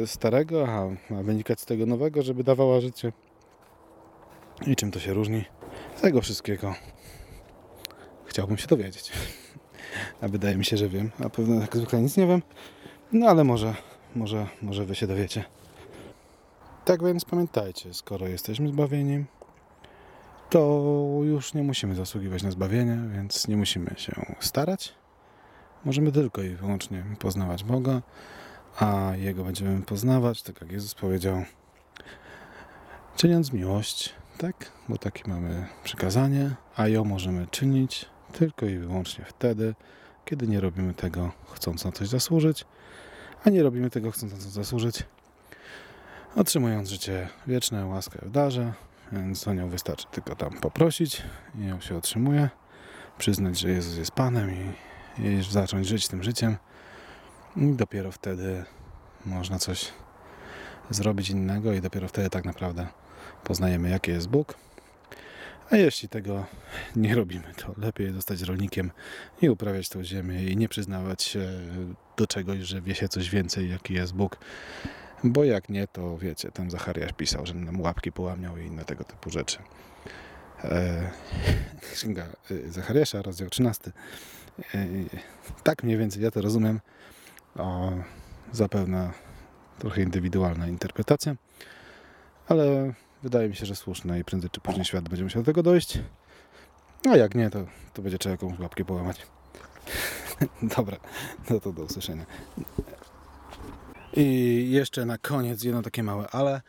y, starego, a ma wynikać z tego nowego, żeby dawała życie. I czym to się różni? Z tego wszystkiego chciałbym się dowiedzieć. A wydaje mi się, że wiem. A pewno jak zwykle nic nie wiem. No ale może, może, może wy się dowiecie. Tak więc pamiętajcie, skoro jesteśmy zbawieni, to już nie musimy zasługiwać na zbawienie, więc nie musimy się starać. Możemy tylko i wyłącznie poznawać Boga, a Jego będziemy poznawać, tak jak Jezus powiedział, czyniąc miłość, tak? Bo takie mamy przykazanie, a ją możemy czynić tylko i wyłącznie wtedy, kiedy nie robimy tego chcąc na coś zasłużyć, a nie robimy tego chcąc na coś zasłużyć, otrzymując życie wieczne, łaskę w darze, więc o nią wystarczy tylko tam poprosić i ją się otrzymuje, przyznać, że Jezus jest Panem i, i zacząć żyć tym życiem i dopiero wtedy można coś zrobić innego i dopiero wtedy tak naprawdę poznajemy, jaki jest Bóg. A jeśli tego nie robimy, to lepiej zostać rolnikiem i uprawiać tą ziemię i nie przyznawać się do czegoś, że wie się coś więcej, jaki jest Bóg. Bo jak nie, to wiecie, tam Zachariasz pisał, że nam łapki połamiał i inne tego typu rzeczy. E, Księga e, Zachariasza, rozdział 13. E, tak mniej więcej ja to rozumiem. O, zapewne trochę indywidualna interpretacja, ale wydaje mi się, że słuszna i prędzej czy później świat będzie musiał do tego dojść. A jak nie, to, to będzie trzeba jakąś łapkę połamać. Dobra, no to do usłyszenia. I jeszcze na koniec jedno takie małe ale.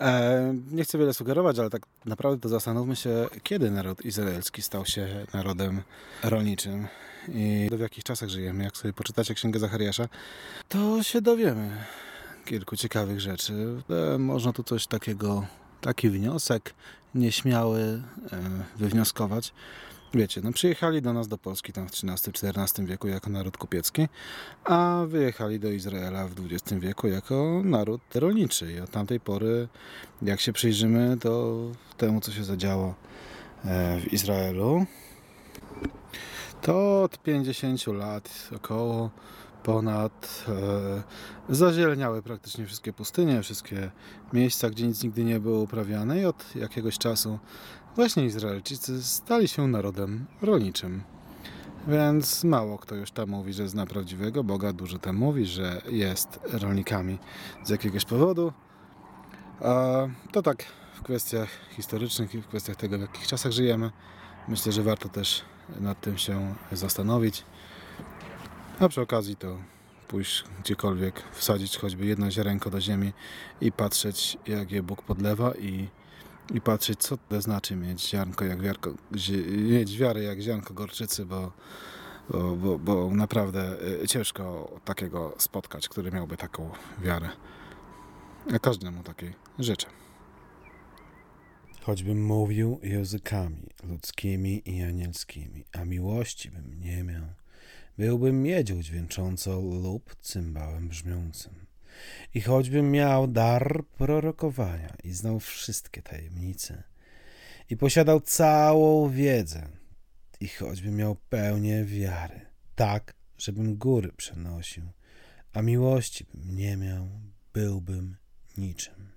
E, nie chcę wiele sugerować, ale tak naprawdę to zastanówmy się, kiedy naród izraelski stał się narodem rolniczym i w jakich czasach żyjemy. Jak sobie poczytacie Księgę Zachariasza, to się dowiemy kilku ciekawych rzeczy. E, można tu coś takiego, taki wniosek nieśmiały e, wywnioskować. Wiecie, no przyjechali do nas do Polski tam w XIII-XIV wieku jako naród kupiecki, a wyjechali do Izraela w XX wieku jako naród rolniczy. I od tamtej pory, jak się przyjrzymy to temu, co się zadziało e, w Izraelu, to od 50 lat około ponad e, zazieleniały praktycznie wszystkie pustynie, wszystkie miejsca, gdzie nic nigdy nie było uprawiane i od jakiegoś czasu właśnie Izraelczycy stali się narodem rolniczym. Więc mało kto już tam mówi, że zna prawdziwego Boga, dużo tam mówi, że jest rolnikami z jakiegoś powodu. To tak w kwestiach historycznych i w kwestiach tego, w jakich czasach żyjemy. Myślę, że warto też nad tym się zastanowić. A przy okazji to pójść gdziekolwiek, wsadzić choćby jedno ziarenko do ziemi i patrzeć, jak je Bóg podlewa i, i patrzeć, co to znaczy mieć ziarnko jak wiarko, mieć wiarę jak ziarnko gorczycy, bo, bo, bo, bo naprawdę y, ciężko takiego spotkać, który miałby taką wiarę. Ja każdemu takiej życzę. Choćbym mówił językami ludzkimi i anielskimi, a miłości bym nie miał, byłbym miedzią dźwięczącą lub cymbałem brzmiącym. I choćbym miał dar prorokowania i znał wszystkie tajemnice, i posiadał całą wiedzę, i choćbym miał pełnię wiary, tak, żebym góry przenosił, a miłości bym nie miał, byłbym niczym.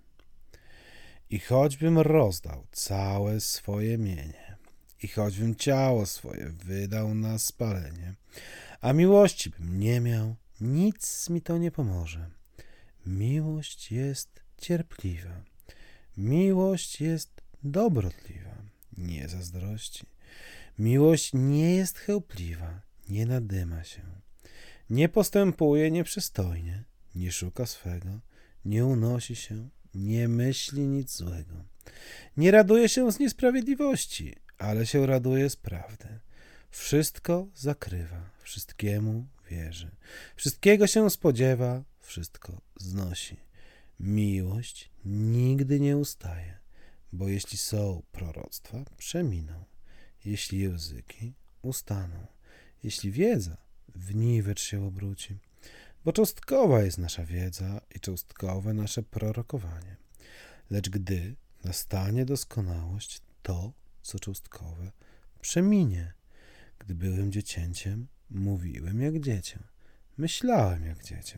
I choćbym rozdał całe swoje mienie, i choćbym ciało swoje wydał na spalenie, a miłości bym nie miał, nic mi to nie pomoże. Miłość jest cierpliwa, miłość jest dobrotliwa, nie zazdrości. Miłość nie jest chełpliwa, nie nadyma się, nie postępuje nieprzystojnie, nie szuka swego, nie unosi się, nie myśli nic złego. Nie raduje się z niesprawiedliwości, ale się raduje z prawdy. Wszystko zakrywa, wszystkiemu wierzy, wszystkiego się spodziewa, wszystko znosi. Miłość nigdy nie ustaje, bo jeśli są proroctwa, przeminą, jeśli języki ustaną, jeśli wiedza w niwecz się obróci bo cząstkowa jest nasza wiedza i cząstkowe nasze prorokowanie. Lecz gdy nastanie doskonałość, to, co cząstkowe, przeminie. Gdy byłem dziecięciem, mówiłem jak dziecię, myślałem jak dziecię,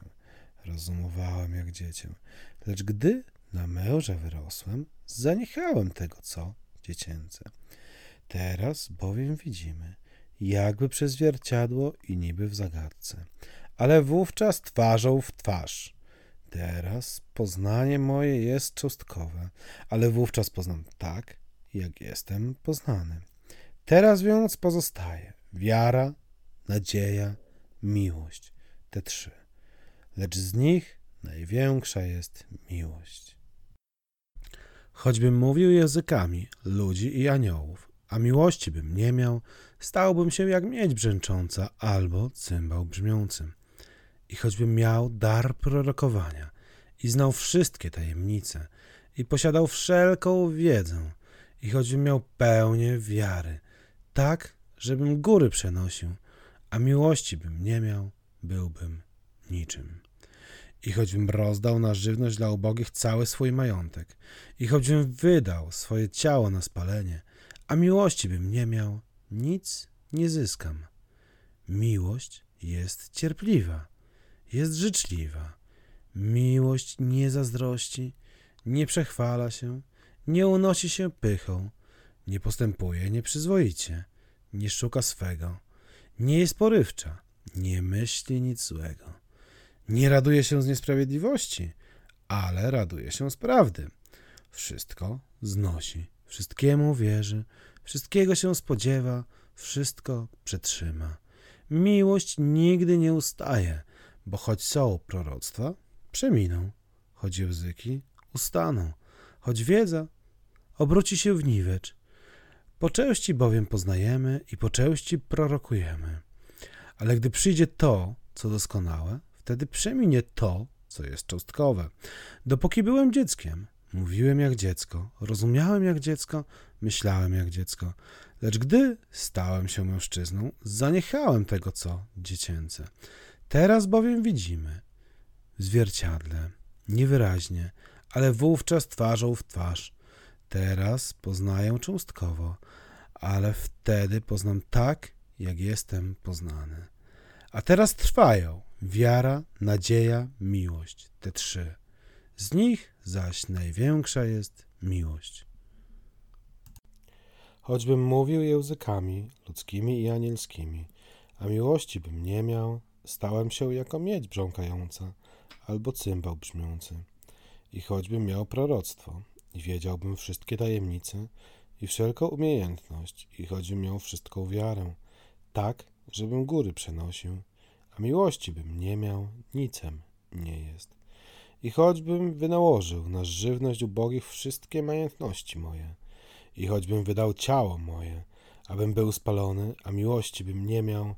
rozumowałem jak dziecię. Lecz gdy na męża wyrosłem, zaniechałem tego, co dziecięce. Teraz bowiem widzimy, jakby przez zwierciadło i niby w zagadce ale wówczas twarzą w twarz. Teraz poznanie moje jest cząstkowe, ale wówczas poznam tak, jak jestem poznany. Teraz więc pozostaje wiara, nadzieja, miłość. Te trzy. Lecz z nich największa jest miłość. Choćbym mówił językami ludzi i aniołów, a miłości bym nie miał, stałbym się jak miedź brzęcząca albo cymbał brzmiącym i choćbym miał dar prorokowania i znał wszystkie tajemnice i posiadał wszelką wiedzę i choćbym miał pełnię wiary, tak, żebym góry przenosił, a miłości bym nie miał, byłbym niczym. I choćbym rozdał na żywność dla ubogich cały swój majątek, i choćbym wydał swoje ciało na spalenie, a miłości bym nie miał, nic nie zyskam. Miłość jest cierpliwa, jest życzliwa. Miłość nie zazdrości, nie przechwala się, nie unosi się pychą, nie postępuje nieprzyzwoicie, nie szuka swego, nie jest porywcza, nie myśli nic złego. Nie raduje się z niesprawiedliwości, ale raduje się z prawdy. Wszystko znosi, wszystkiemu wierzy, wszystkiego się spodziewa, wszystko przetrzyma. Miłość nigdy nie ustaje, bo choć są proroctwa, przeminą, choć języki ustaną, choć wiedza obróci się w niwecz. Po części bowiem poznajemy i po części prorokujemy. Ale gdy przyjdzie to, co doskonałe, wtedy przeminie to, co jest cząstkowe. Dopóki byłem dzieckiem, mówiłem jak dziecko, rozumiałem jak dziecko, myślałem jak dziecko. Lecz gdy stałem się mężczyzną, zaniechałem tego, co dziecięce. Teraz bowiem widzimy w zwierciadle, niewyraźnie, ale wówczas twarzą w twarz. Teraz poznaję cząstkowo, ale wtedy poznam tak, jak jestem poznany. A teraz trwają wiara, nadzieja, miłość, te trzy. Z nich zaś największa jest miłość. Choćbym mówił językami ludzkimi i anielskimi, a miłości bym nie miał, stałem się jako miedź brząkająca albo cymbał brzmiący. I choćbym miał proroctwo i wiedziałbym wszystkie tajemnice i wszelką umiejętność i choćbym miał wszystką wiarę, tak, żebym góry przenosił, a miłości bym nie miał, nicem nie jest. I choćbym wynałożył na żywność ubogich wszystkie majątności moje, i choćbym wydał ciało moje, abym był spalony, a miłości bym nie miał,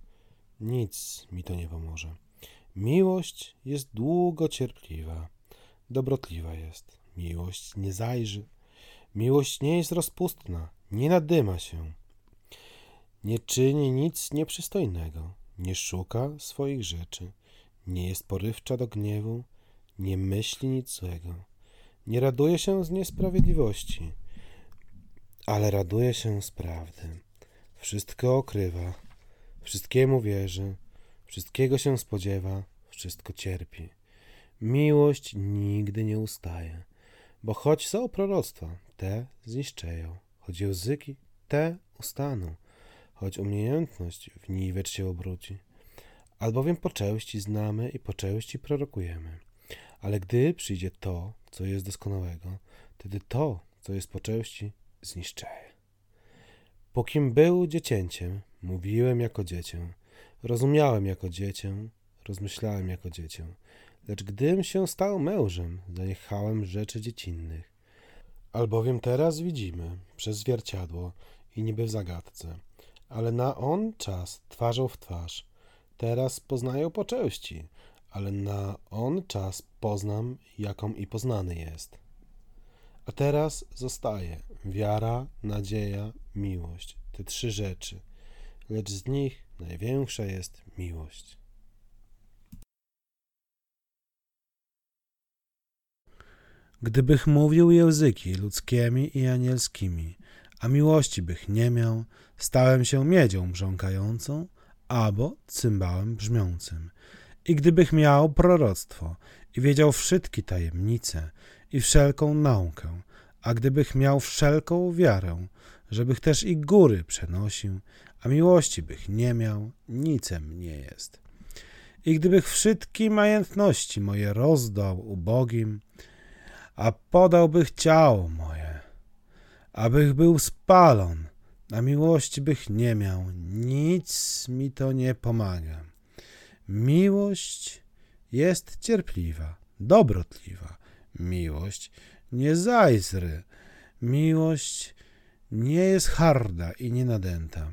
nic mi to nie pomoże. Miłość jest długo cierpliwa, dobrotliwa jest. Miłość nie zajrzy. Miłość nie jest rozpustna, nie nadyma się. Nie czyni nic nieprzystojnego, nie szuka swoich rzeczy, nie jest porywcza do gniewu, nie myśli nic złego, nie raduje się z niesprawiedliwości, ale raduje się z prawdy. Wszystko okrywa, wszystkiemu wierzy, wszystkiego się spodziewa, wszystko cierpi. Miłość nigdy nie ustaje, bo choć są proroctwa, te zniszczeją, choć języki, te ustaną, choć umiejętność w niwecz się obróci. Albowiem po części znamy i po części prorokujemy. Ale gdy przyjdzie to, co jest doskonałego, wtedy to, co jest po części, zniszczeje. Pokim był dziecięciem, mówiłem jako dziecię, rozumiałem jako dziecię, rozmyślałem jako dziecię. Lecz gdym się stał mężem, zaniechałem rzeczy dziecinnych. Albowiem teraz widzimy przez zwierciadło i niby w zagadce, ale na on czas twarzą w twarz. Teraz poznaję po części, ale na on czas poznam, jaką i poznany jest. A teraz zostaje wiara, nadzieja, miłość, te trzy rzeczy, lecz z nich największa jest miłość. Gdybych mówił języki ludzkimi i anielskimi, a miłości bych nie miał, stałem się miedzią brząkającą albo cymbałem brzmiącym. I gdybych miał proroctwo i wiedział wszystkie tajemnice i wszelką naukę, a gdybych miał wszelką wiarę, żebych też i góry przenosił, a miłości bych nie miał, nicem nie jest. I gdybych wszystkie majątności moje rozdał ubogim, a podałbych ciało moje, abych był spalon, a miłości bych nie miał, nic mi to nie pomaga. Miłość jest cierpliwa, dobrotliwa. Miłość nie zajzry. Miłość nie jest harda i nie nadęta.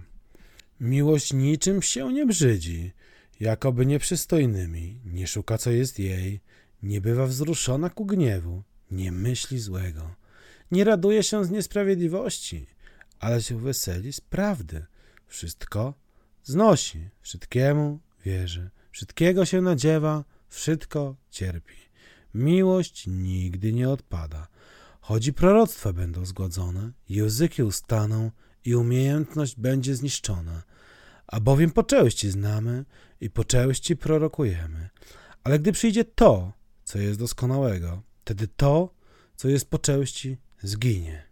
Miłość niczym się nie brzydzi, jakoby nieprzystojnymi, nie szuka co jest jej, nie bywa wzruszona ku gniewu, nie myśli złego, nie raduje się z niesprawiedliwości, ale się weseli z prawdy. Wszystko znosi, wszystkiemu wierzy, wszystkiego się nadziewa, wszystko cierpi. Miłość nigdy nie odpada. Chodzi proroctwa będą zgodzone, języki ustaną i umiejętność będzie zniszczona. A bowiem po części znamy i po części prorokujemy. Ale gdy przyjdzie to, co jest doskonałego, wtedy to, co jest po części, zginie.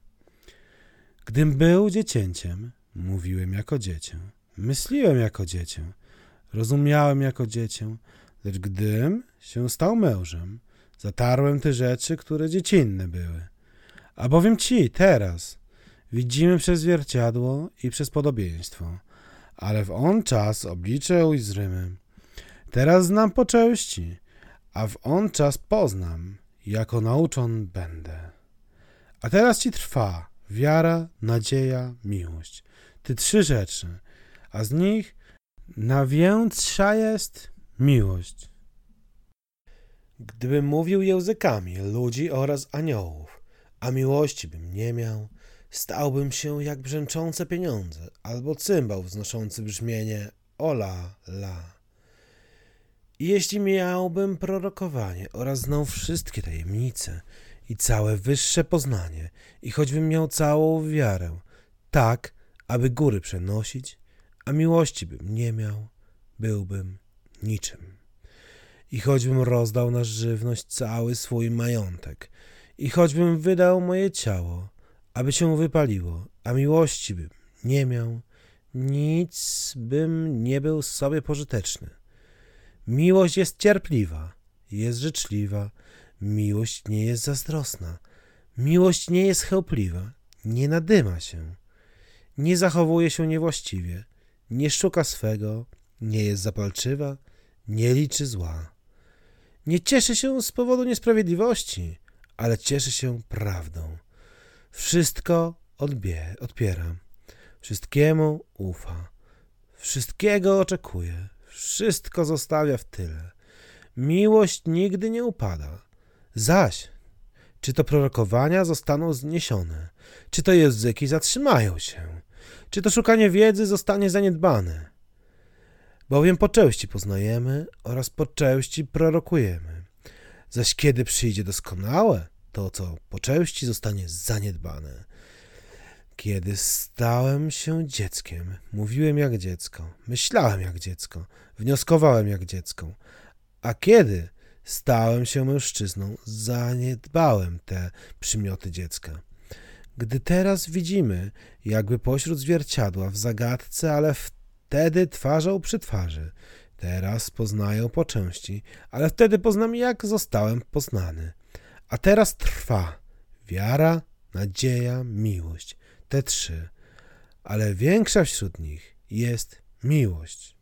Gdym był dziecięciem, mówiłem jako dziecię, myśliłem jako dziecię, rozumiałem jako dziecię, lecz gdym się stał mężem, zatarłem te rzeczy, które dziecinne były. A bowiem ci teraz widzimy przez zwierciadło i przez podobieństwo, ale w on czas oblicze ujrzymy. Teraz znam po części, a w on czas poznam, jako nauczon będę. A teraz ci trwa wiara, nadzieja, miłość. Te trzy rzeczy, a z nich największa jest miłość. Gdybym mówił językami ludzi oraz aniołów, a miłości bym nie miał, stałbym się jak brzęczące pieniądze, albo cymbał wznoszący brzmienie ola la. Jeśli miałbym prorokowanie oraz znał wszystkie tajemnice i całe wyższe poznanie, i choćbym miał całą wiarę, tak, aby góry przenosić, a miłości bym nie miał, byłbym niczym. I choćbym rozdał na żywność cały swój majątek, i choćbym wydał moje ciało, aby się wypaliło, a miłości bym nie miał, nic bym nie był sobie pożyteczny. Miłość jest cierpliwa, jest życzliwa, miłość nie jest zazdrosna, miłość nie jest chełpliwa, nie nadyma się, nie zachowuje się niewłaściwie, nie szuka swego, nie jest zapalczywa, nie liczy zła. Nie cieszy się z powodu niesprawiedliwości, ale cieszy się prawdą. Wszystko odbie, odpiera, wszystkiemu ufa, wszystkiego oczekuje, wszystko zostawia w tyle. Miłość nigdy nie upada. Zaś, czy to prorokowania zostaną zniesione, czy to języki zatrzymają się, czy to szukanie wiedzy zostanie zaniedbane. Bowiem po części poznajemy oraz po części prorokujemy. Zaś kiedy przyjdzie doskonałe, to co po części zostanie zaniedbane. Kiedy stałem się dzieckiem, mówiłem jak dziecko, myślałem jak dziecko, wnioskowałem jak dziecko. A kiedy stałem się mężczyzną, zaniedbałem te przymioty dziecka. Gdy teraz widzimy, jakby pośród zwierciadła w zagadce, ale wtedy twarzą przy twarzy, teraz poznaję po części, ale wtedy poznam, jak zostałem poznany. A teraz trwa wiara, nadzieja, miłość te trzy, ale większa wśród nich jest miłość.